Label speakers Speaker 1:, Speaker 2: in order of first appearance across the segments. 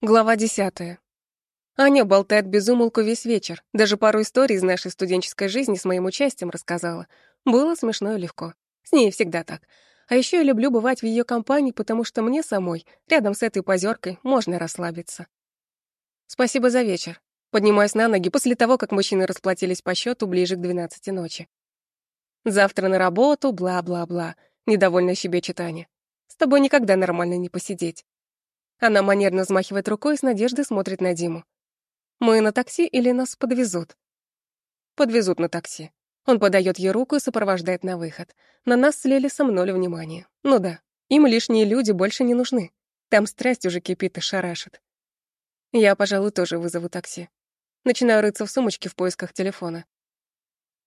Speaker 1: Глава десятая. Аня болтает без умолку весь вечер. Даже пару историй из нашей студенческой жизни с моим участием рассказала. Было смешно и легко. С ней всегда так. А еще я люблю бывать в ее компании, потому что мне самой, рядом с этой позеркой, можно расслабиться. Спасибо за вечер. Поднимаюсь на ноги после того, как мужчины расплатились по счету ближе к 12 ночи. Завтра на работу, бла-бла-бла. Недовольно щебечет Аня. С тобой никогда нормально не посидеть. Она манерно взмахивает рукой и с надеждой смотрит на Диму. «Мы на такси или нас подвезут?» «Подвезут на такси». Он подает ей руку и сопровождает на выход. На нас с Лелисом ноль внимания. Ну да, им лишние люди больше не нужны. Там страсть уже кипит и шарашит. Я, пожалуй, тоже вызову такси. Начинаю рыться в сумочке в поисках телефона.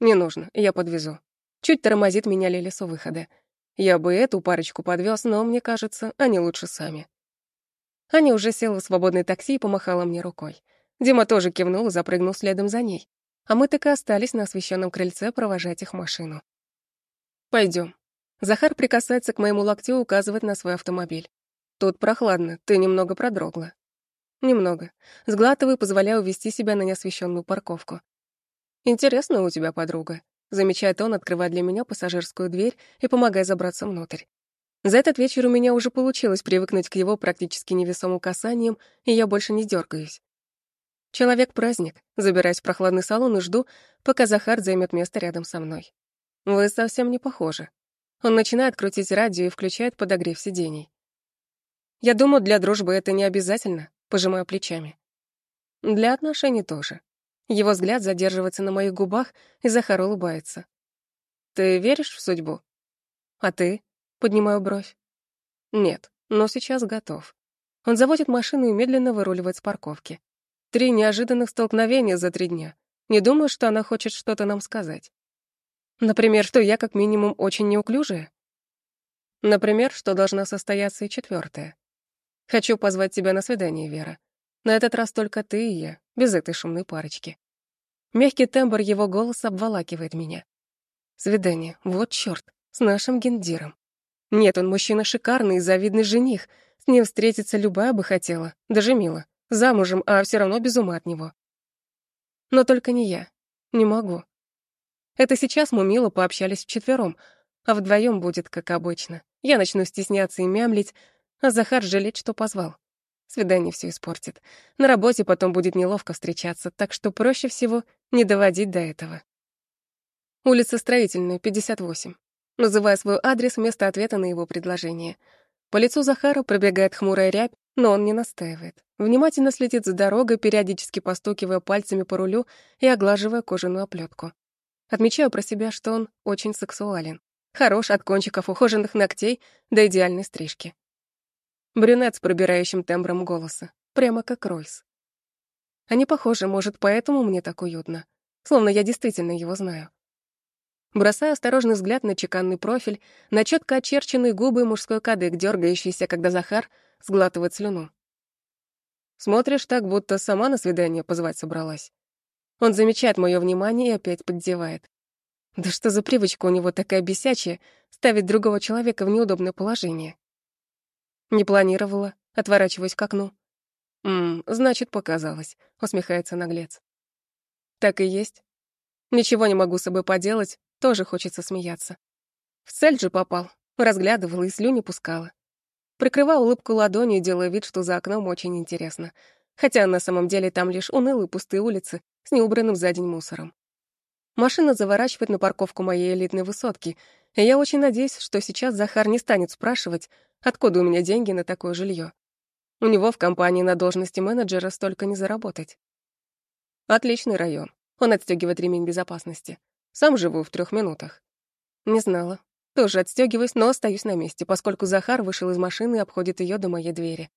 Speaker 1: Не нужно, я подвезу. Чуть тормозит меня Лелис у выхода. Я бы эту парочку подвез, но мне кажется, они лучше сами. Аня уже села в свободное такси и помахала мне рукой. Дима тоже кивнул и запрыгнул следом за ней. А мы так и остались на освещенном крыльце провожать их машину. Пойдем. Захар прикасается к моему локтю и указывает на свой автомобиль. Тут прохладно, ты немного продрогла. Немного. Сглатываю, позволяю увести себя на неосвещенную парковку. Интересно у тебя подруга. Замечает он, открывая для меня пассажирскую дверь и помогая забраться внутрь. За этот вечер у меня уже получилось привыкнуть к его практически невесомым касаниям, и я больше не дергаюсь. Человек-праздник, забираюсь в прохладный салон и жду, пока Захар займет место рядом со мной. Вы совсем не похожи. Он начинает крутить радио и включает подогрев сидений. Я думаю, для дружбы это не обязательно, пожимаю плечами. Для отношений тоже. Его взгляд задерживается на моих губах, и Захар улыбается. Ты веришь в судьбу? А ты? Поднимаю бровь. Нет, но сейчас готов. Он заводит машину и медленно выруливает с парковки. Три неожиданных столкновения за три дня. Не думаю, что она хочет что-то нам сказать. Например, что я как минимум очень неуклюжая. Например, что должна состояться и четвертое. Хочу позвать тебя на свидание, Вера. На этот раз только ты и я, без этой шумной парочки. Мягкий тембр его голоса обволакивает меня. Свидание, вот чёрт, с нашим гендиром. Нет, он мужчина шикарный и завидный жених. С ним встретиться любая бы хотела, даже мило. Замужем, а все равно без ума от него. Но только не я. Не могу. Это сейчас мы мило пообщались вчетвером, а вдвоем будет, как обычно. Я начну стесняться и мямлить, а Захар жалеть, что позвал. Свидание все испортит. На работе потом будет неловко встречаться, так что проще всего не доводить до этого. Улица Строительная, 58 называя свой адрес вместо ответа на его предложение. По лицу Захара пробегает хмурая рябь, но он не настаивает. Внимательно следит за дорогой, периодически постукивая пальцами по рулю и оглаживая кожаную оплетку. Отмечаю про себя, что он очень сексуален. Хорош от кончиков ухоженных ногтей до идеальной стрижки. Брюнет с пробирающим тембром голоса, прямо как Ройс. Они похожи, может, поэтому мне так уютно. Словно я действительно его знаю. Бросаю осторожный взгляд на чеканный профиль, на четко очерченные губы мужской кадык, дергающийся, когда Захар сглатывает слюну. Смотришь так, будто сама на свидание позвать собралась. Он замечает мое внимание и опять поддевает. Да что за привычка у него такая бесячая, ставить другого человека в неудобное положение? Не планировала, отворачиваясь к окну. «Ммм, значит, показалось», — усмехается наглец. «Так и есть. Ничего не могу с собой поделать, тоже хочется смеяться. В цель же попал. Разглядывала и слюни пускала. Прикрывала улыбку ладонью, делая вид, что за окном очень интересно. Хотя на самом деле там лишь унылые пустые улицы с неубранным за день мусором. Машина заворачивает на парковку моей элитной высотки, и я очень надеюсь, что сейчас Захар не станет спрашивать, откуда у меня деньги на такое жилье. У него в компании на должности менеджера столько не заработать. Отличный район. Он отстегивает ремень безопасности. Сам живу в трех минутах. Не знала. Тоже отстегиваюсь, но остаюсь на месте, поскольку Захар вышел из машины и обходит ее до моей двери.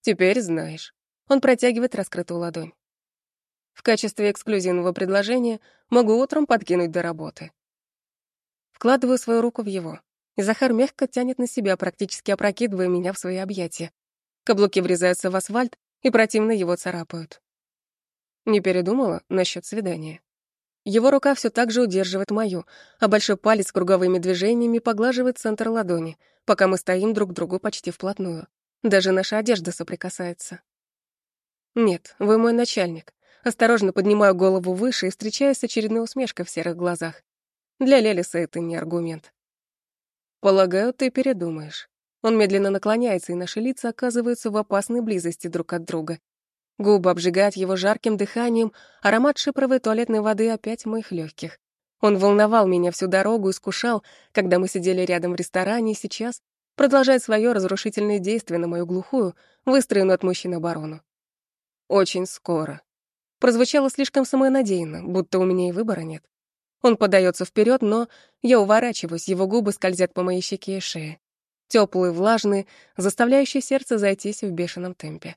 Speaker 1: Теперь знаешь. Он протягивает раскрытую ладонь. В качестве эксклюзивного предложения могу утром подкинуть до работы. Вкладываю свою руку в его, и Захар мягко тянет на себя, практически опрокидывая меня в свои объятия. Каблуки врезаются в асфальт и противно его царапают. Не передумала насчет свидания. Его рука все так же удерживает мою, а большой палец круговыми движениями поглаживает центр ладони, пока мы стоим друг к другу почти вплотную. Даже наша одежда соприкасается. Нет, вы мой начальник. Осторожно поднимаю голову выше и встречаюсь с очередной усмешкой в серых глазах. Для Лелиса это не аргумент. Полагаю, ты передумаешь. Он медленно наклоняется, и наши лица оказываются в опасной близости друг от друга. Губы обжигают его жарким дыханием, аромат шипровой туалетной воды опять в моих легких. Он волновал меня всю дорогу, искушал, когда мы сидели рядом в ресторане, и сейчас продолжает свое разрушительное действие на мою глухую, выстроенную от мужчин оборону. Очень скоро. Прозвучало слишком самонадеянно, будто у меня и выбора нет. Он подается вперед, но я уворачиваюсь, его губы скользят по моей щеке и шее. Теплые, влажные, заставляющие сердце зайтись в бешеном темпе.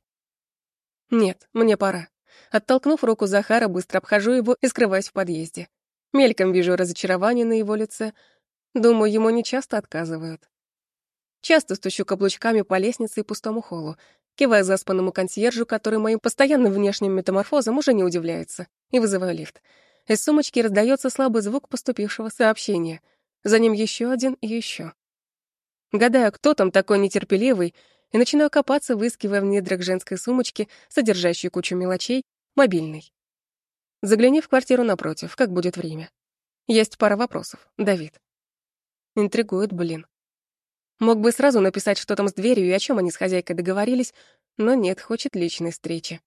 Speaker 1: Нет, мне пора. Оттолкнув руку Захара, быстро обхожу его и скрываюсь в подъезде. Мельком вижу разочарование на его лице. Думаю, ему не часто отказывают. Часто стучу каблучками по лестнице и пустому холлу, кивая заспанному консьержу, который моим постоянным внешним метаморфозом уже не удивляется, и вызываю лифт. Из сумочки раздается слабый звук поступившего сообщения. За ним еще один и еще. Гадаю, кто там такой нетерпеливый, и начинаю копаться, выискивая в недрах женской сумочки, содержащей кучу мелочей, мобильный. Загляни в квартиру напротив, как будет время. Есть пара вопросов. Давид. Интригует, блин. Мог бы сразу написать, что там с дверью и о чем они с хозяйкой договорились, но нет, хочет личной встречи.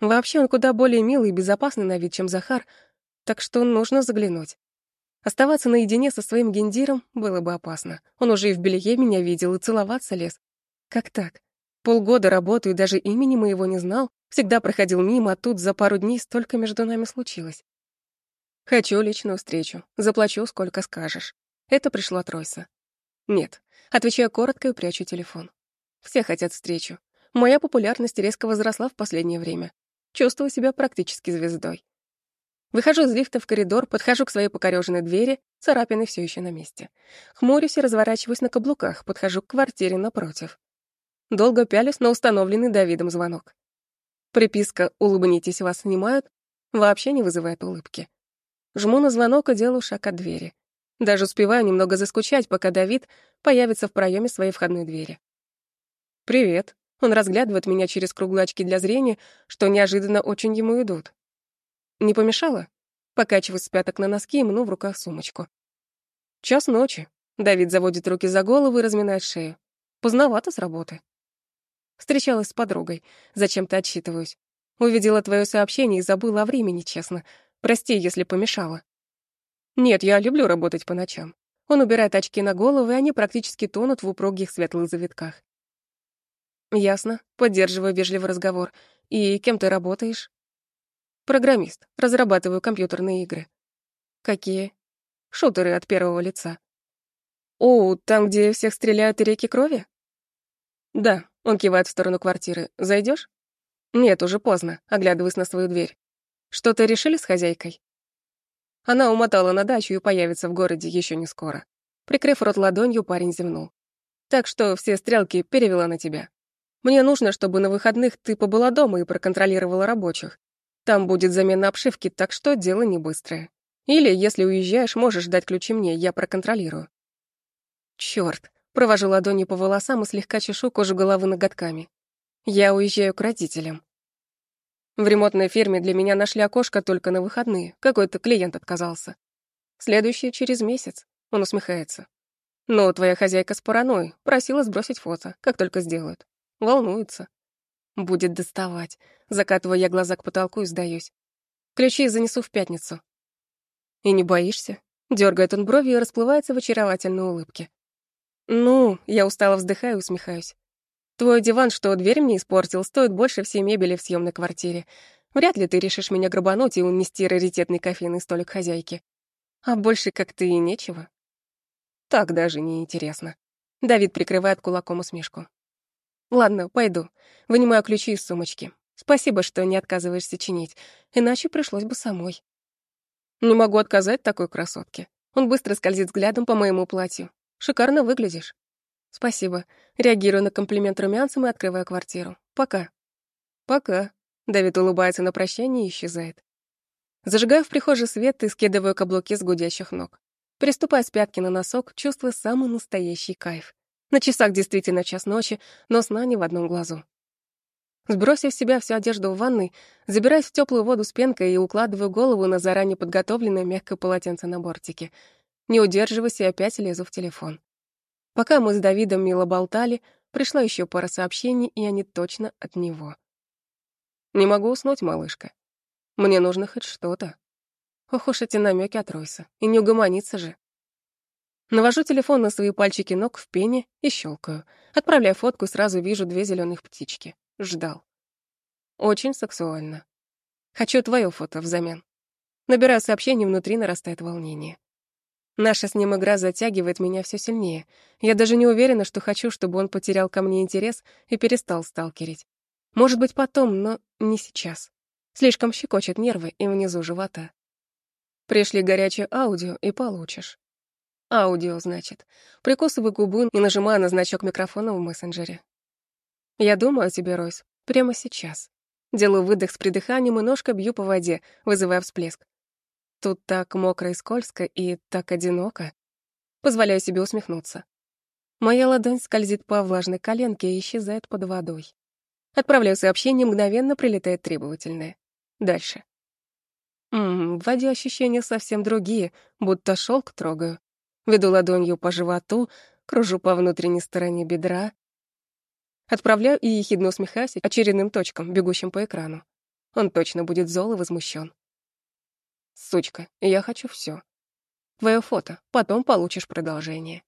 Speaker 1: Вообще он куда более милый и безопасный на вид, чем Захар, так что нужно заглянуть. Оставаться наедине со своим гендиром было бы опасно. Он уже и в белье меня видел, и целоваться лез. Как так? Полгода работаю, даже имени моего не знал, Всегда проходил мимо, а тут за пару дней столько между нами случилось. Хочу личную встречу. Заплачу, сколько скажешь. Это пришло от Ройса. Нет. Отвечаю коротко и прячу телефон. Все хотят встречу. Моя популярность резко возросла в последнее время. Чувствую себя практически звездой. Выхожу из лифта в коридор, подхожу к своей покорёженной двери, царапины все еще на месте. Хмурюсь и разворачиваюсь на каблуках, подхожу к квартире напротив. Долго пялюсь на установленный Давидом звонок. Приписка «Улыбнитесь, вас снимают» вообще не вызывает улыбки. Жму на звонок и делаю шаг от двери. Даже успеваю немного заскучать, пока Давид появится в проеме своей входной двери. «Привет». Он разглядывает меня через круглые очки для зрения, что неожиданно очень ему идут. «Не помешало?» Покачиваюсь с пяток на носки и мну в руках сумочку. «Час ночи». Давид заводит руки за голову и разминает шею. Поздновато с работы. Встречалась с подругой. Зачем-то отчитываюсь. Увидела твое сообщение и забыла о времени, честно. Прости, если помешала. Нет, я люблю работать по ночам. Он убирает очки на голову, и они практически тонут в упругих светлых завитках. Ясно. Поддерживаю вежливый разговор. И кем ты работаешь? Программист. Разрабатываю компьютерные игры. Какие? Шутеры от первого лица. О, там, где всех стреляют и реки крови? Да, он кивает в сторону квартиры. Зайдешь? Нет, уже поздно, оглядываясь на свою дверь. Что-то решили с хозяйкой? Она умотала на дачу и появится в городе еще не скоро. Прикрыв рот ладонью, парень зевнул. Так что все стрелки перевела на тебя. Мне нужно, чтобы на выходных ты побыла дома и проконтролировала рабочих. Там будет замена обшивки, так что дело не быстрое. Или, если уезжаешь, можешь дать ключи мне, я проконтролирую. Чёрт, Провожу ладонью по волосам и слегка чешу кожу головы ноготками. Я уезжаю к родителям. В ремонтной фирме для меня нашли окошко только на выходные. Какой-то клиент отказался. Следующий через месяц. Он усмехается. Но твоя хозяйка с паранойей просила сбросить фото, как только сделают. Волнуется. Будет доставать. Закатываю я глаза к потолку и сдаюсь. Ключи занесу в пятницу. И не боишься? Дергает он брови и расплывается в очаровательной улыбке. «Ну...» — я устало вздыхаю и усмехаюсь. «Твой диван, что дверь мне испортил, стоит больше всей мебели в съемной квартире. Вряд ли ты решишь меня грабануть и унести раритетный кофейный столик хозяйки. А больше как ты и нечего». Так даже не интересно. Давид прикрывает кулаком усмешку. «Ладно, пойду. Вынимаю ключи из сумочки. Спасибо, что не отказываешься чинить, иначе пришлось бы самой». Не могу отказать такой красотке. Он быстро скользит взглядом по моему платью. Шикарно выглядишь. Спасибо. Реагирую на комплимент румянцем и открываю квартиру. Пока. Пока. Давид улыбается на прощание и исчезает. Зажигаю в прихожей свет и скидываю каблуки с гудящих ног. Приступая с пятки на носок, чувствую самый настоящий кайф. На часах действительно час ночи, но сна не в одном глазу. Сбросив с себя всю одежду в ванной, забираюсь в теплую воду с пенкой и укладываю голову на заранее подготовленное мягкое полотенце на бортике. Не удерживаюсь и опять лезу в телефон. Пока мы с Давидом мило болтали, пришла еще пара сообщений, и они точно от него. «Не могу уснуть, малышка. Мне нужно хоть что-то». Ох уж эти намеки от Ройса. И не угомониться же. Навожу телефон на свои пальчики ног в пене и щелкаю. Отправляю фотку, сразу вижу две зеленых птички. Ждал. Очень сексуально. Хочу твое фото взамен. Набираю сообщение, внутри нарастает волнение. Наша с ним игра затягивает меня все сильнее. Я даже не уверена, что хочу, чтобы он потерял ко мне интерес и перестал сталкерить. Может быть, потом, но не сейчас. Слишком щекочет нервы и внизу живота. Пришли горячее аудио и получишь. Аудио, значит. Прикусываю губу и нажимаю на значок микрофона в мессенджере. Я думаю о тебе, Ройс, прямо сейчас. Делаю выдох с придыханием и ножкой бью по воде, вызывая всплеск. Тут так мокро и скользко, и так одиноко. Позволяю себе усмехнуться. Моя ладонь скользит по влажной коленке и исчезает под водой. Отправляю сообщение, мгновенно прилетает требовательное. Дальше. Ммм, в воде ощущения совсем другие, будто шелк трогаю. Веду ладонью по животу, кружу по внутренней стороне бедра. Отправляю и ехидно усмехаюсь очередным точкам, бегущим по экрану. Он точно будет зол и возмущен. Сучка, я хочу все. Твое фото, потом получишь продолжение.